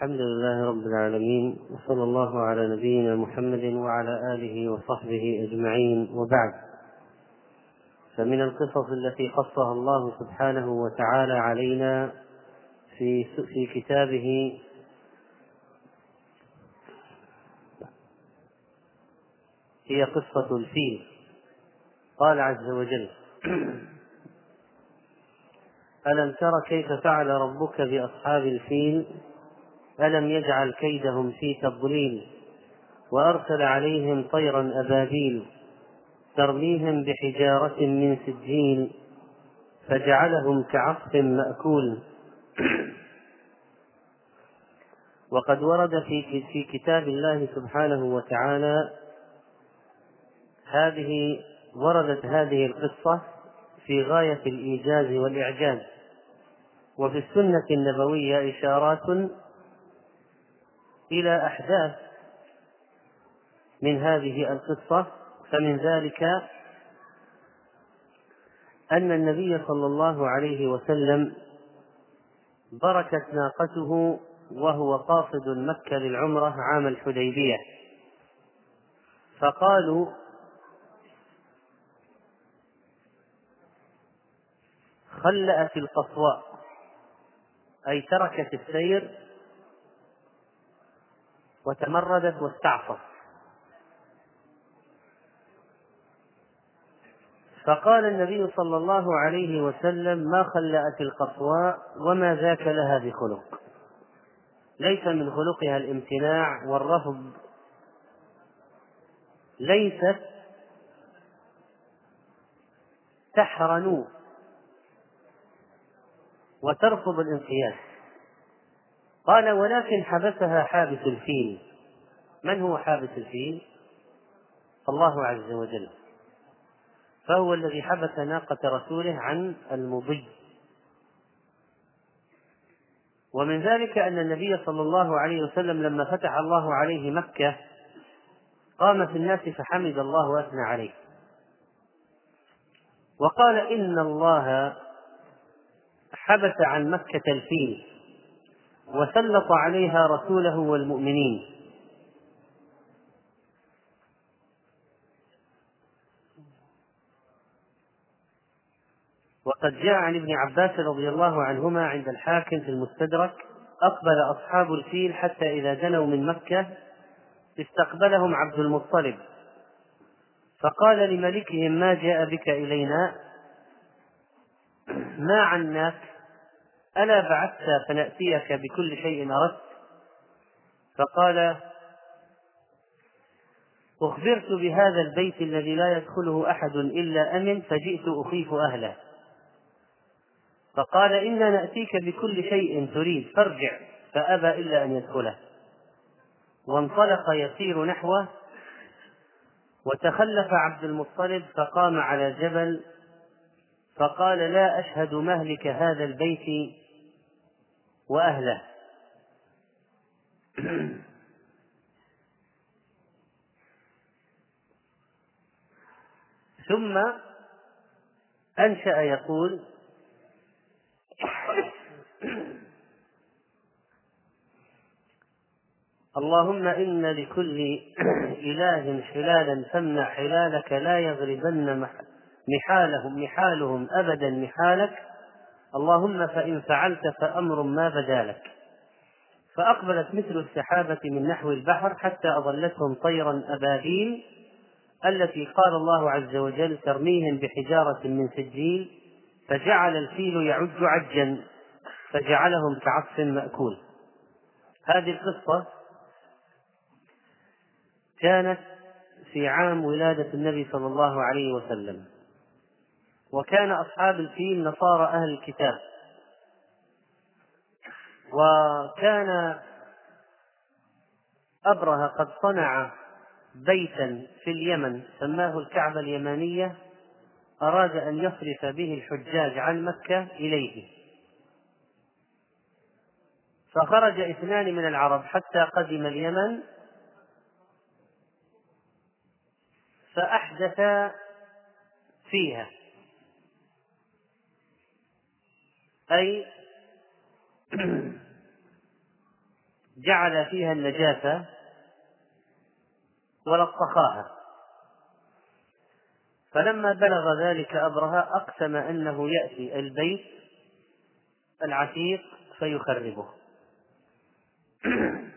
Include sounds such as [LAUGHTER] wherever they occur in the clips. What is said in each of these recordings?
الحمد لله رب العالمين وصلى الله على نبينا محمد وعلى آله وصحبه أجمعين وبعد. فمن القصص التي قصها الله سبحانه وتعالى علينا في في كتابه هي قصة الفيل. قال عز وجل [CLEARS THROAT] ألم تر كيف فعل ربك بأصحاب الفيل؟ ألم يجعل كيدهم في تضليل وأرسل عليهم طيرا أبابيل ترميهم بحجارة من سجيل فجعلهم كعصف مأكول. [CLEARS THROAT] وقد ورد في في كتاب الله سبحانه وتعالى هذه وردت هذه القصة في غاية الإيجاز والإعجاز. وفي السنة النبوية إشارات إلى أحداث من هذه القصة فمن ذلك أن النبي صلى الله عليه وسلم بركت ناقته وهو قاصد مكة للعمرة عام الحديبية. فقالوا خلأت القصواء أي تركت السير وتمردت واستعصت. فقال النبي صلى الله عليه وسلم ما خلأت القصواء وما ذاك لها بخلق. ليس من خلقها الامتناع والرفض ليست تحرن وترفض الانقياد. قال ولكن حبسها حابس الفيل. من هو حابس الفيل؟ الله عز وجل. فهو الذي حبس ناقة رسوله عن المضي. ومن ذلك أن النبي صلى الله عليه وسلم لما فتح الله عليه مكة قام في الناس فحمد الله وأثنى عليه. وقال إن الله حبس عن مكة الفيل. وسلط عليها رسوله والمؤمنين. وقد جاء عن ابن عباس رضي الله عنهما عند الحاكم في المستدرك أقبل أصحاب الفيل حتى إذا دنوا من مكة استقبلهم عبد المطلب. فقال لملكهم ما جاء بك إلينا؟ ما عناك ألا بعثت فنأتيك بكل شيء أردت؟ فقال أخبرت بهذا البيت الذي لا يدخله أحد إلا أمن فجئت أخيف أهله. فقال إنا نأتيك بكل شيء تريد فارجع فأبى إلا أن يدخله. وانطلق يسير نحوه وتخلف عبد المطلب فقام على جبل فقال لا أشهد مهلك هذا البيت وأهله. ثم أنشأ يقول اللهم إن لكل إله حلالا فامنع حلالك لا يغربن محالهم محالهم أبدا محالك اللهم فإن فعلت فأمر ما بدا لك. فأقبلت مثل السحابة من نحو البحر حتى أظلتهم طيرا أبابيل التي قال الله عز وجل ترميهم بحجارة من سجيل فجعل الفيل يعج عجا فجعلهم كعصف مأكول. هذه القصة كانت في عام ولادة النبي صلى الله عليه وسلم. وكان أصحاب الفيل نصارى أهل الكتاب. وكان أبرهة قد صنع بيتا في اليمن سماه الكعبة اليمانية أراد أن يصرف به الحجاج عن مكة إليه. فخرج اثنان من العرب حتى قدم اليمن. فأحدثا فيها. أي [CLEARS THROAT] جعل فيها النجاسة ولطخاها فلما بلغ ذلك أبرهة أقسم أنه يأتي البيت العتيق فيخربه. [CLEARS THROAT]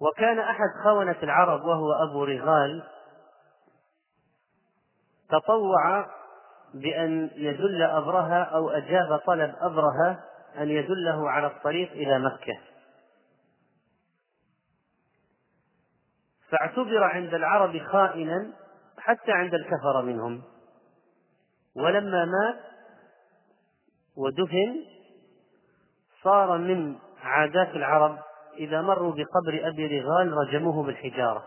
وكان أحد خونة العرب وهو أبو رغال تطوع بأن يدل أبرهة أو أجاب طلب أبرهة أن يدله على الطريق إلى مكة. فاعتبر عند العرب خائنا حتى عند الكفر منهم. ولما مات ودفن صار من عادات العرب إذا مروا بقبر أبي رغال رجموه بالحجارة.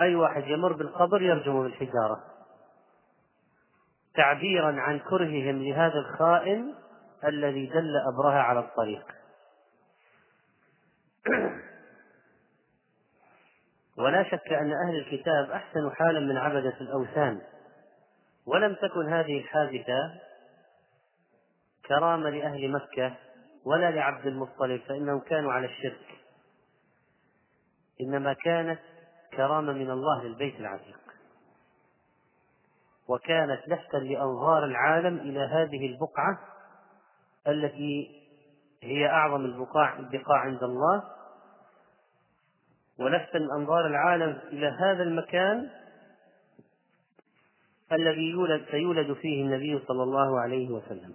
أي واحد يمر بالقبر يرجمه بالحجارة. تعبيرا عن كرههم لهذا الخائن الذي دل أبرهة على الطريق. [CLEARS THROAT] ولا شك أن أهل الكتاب أحسن حالا من عبدة الأوثان. ولم تكن هذه الحادثة كرامة لأهل مكة ولا لعبد المطلب فإنهم كانوا على الشرك. إنما كانت كرامة من الله للبيت العتيق. وكانت لفتا لأنظار العالم إلى هذه البقعة التي هي أعظم البقاع البقاع عند الله. ولفتا أنظار العالم إلى هذا المكان الذي يولد سيولد فيه النبي صلى الله عليه وسلم.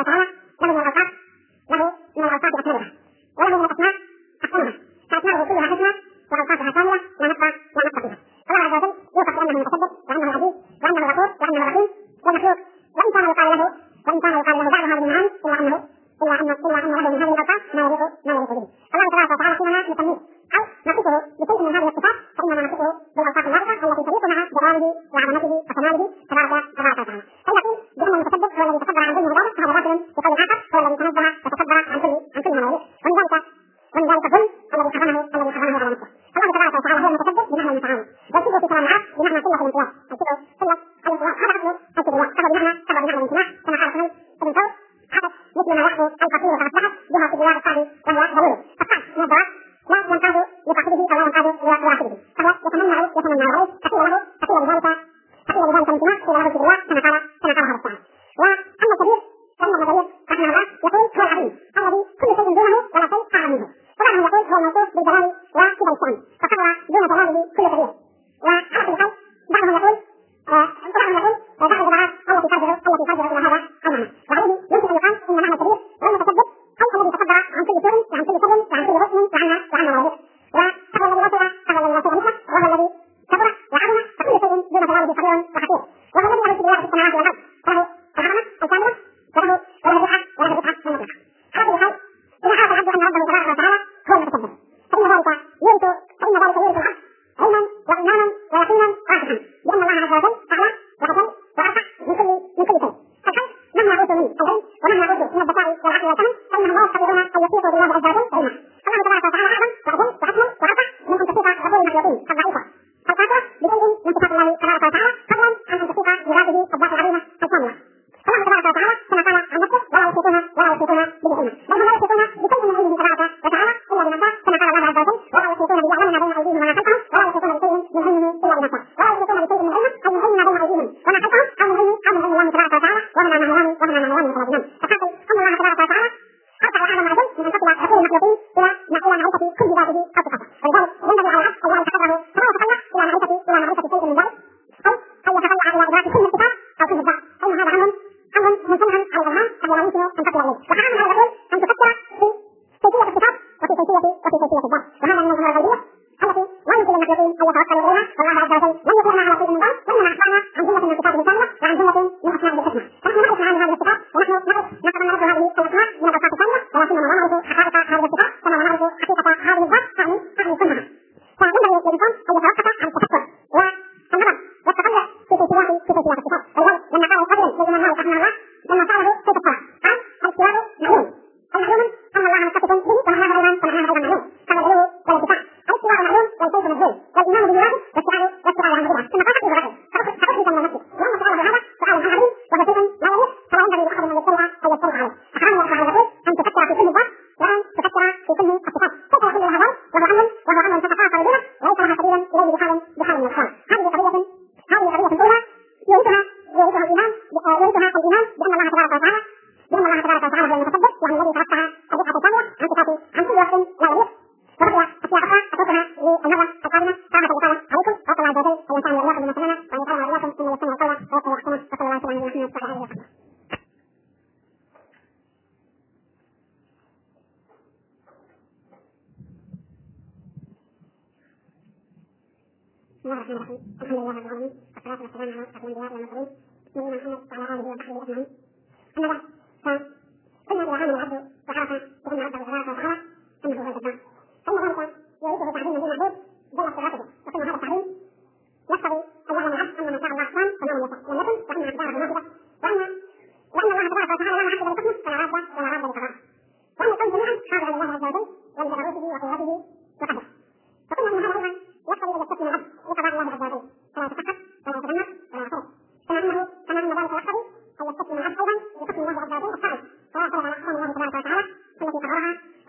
Papa. [LAUGHS]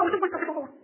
الله جل جلاله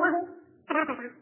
Hasta luego.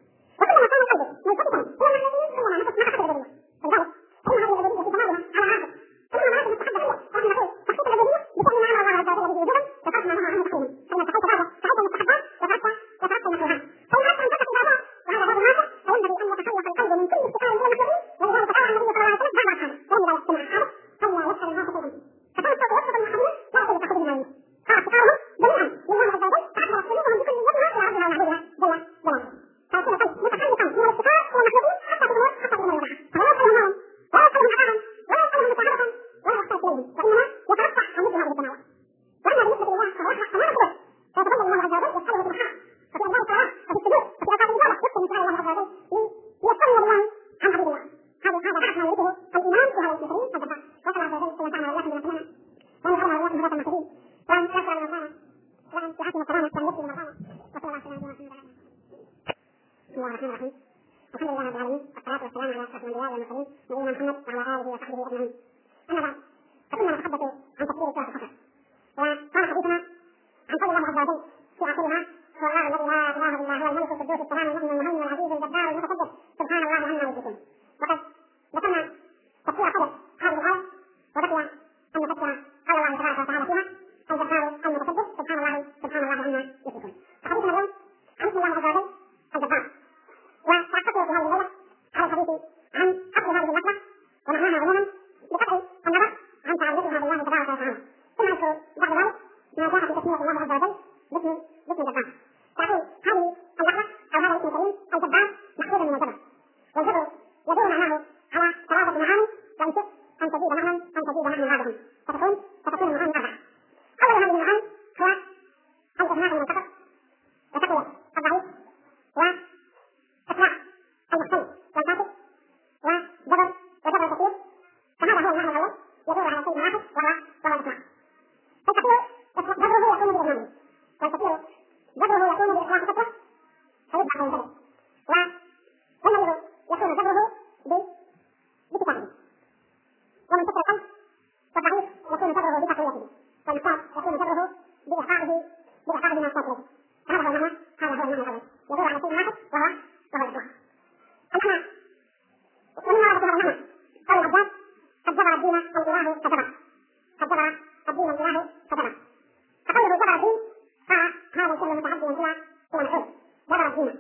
من هذا المخلوق وأن تشعر المكانة وأن تعطي كرامة تملك المكانة وصلى الله على محمد وعلى بسم الله الرحمن الرحيم الحمد لله رب العالمين. والصلاة والسلام على أشرف الأنبياء والمرسلين نبينا محمد وعلى آله وصحبه أجمعين أما بعد فكنا نتحدث عن تفسير الكهف فقط وكان حديثنا عن قول الله عز وجل في آخرها هو الله الذي لا إله إلا هو الملك القدوس السلام المؤمن المهيمن العزيز الجبار المتكبر سبحان الله عما يشركون وقد 不玩不我打不过